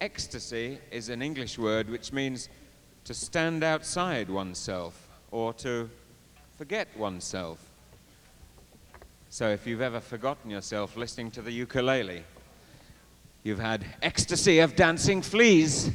Ecstasy is an English word which means to stand outside oneself or to forget oneself. So if you've ever forgotten yourself listening to the ukulele, you've had ecstasy of dancing fleas.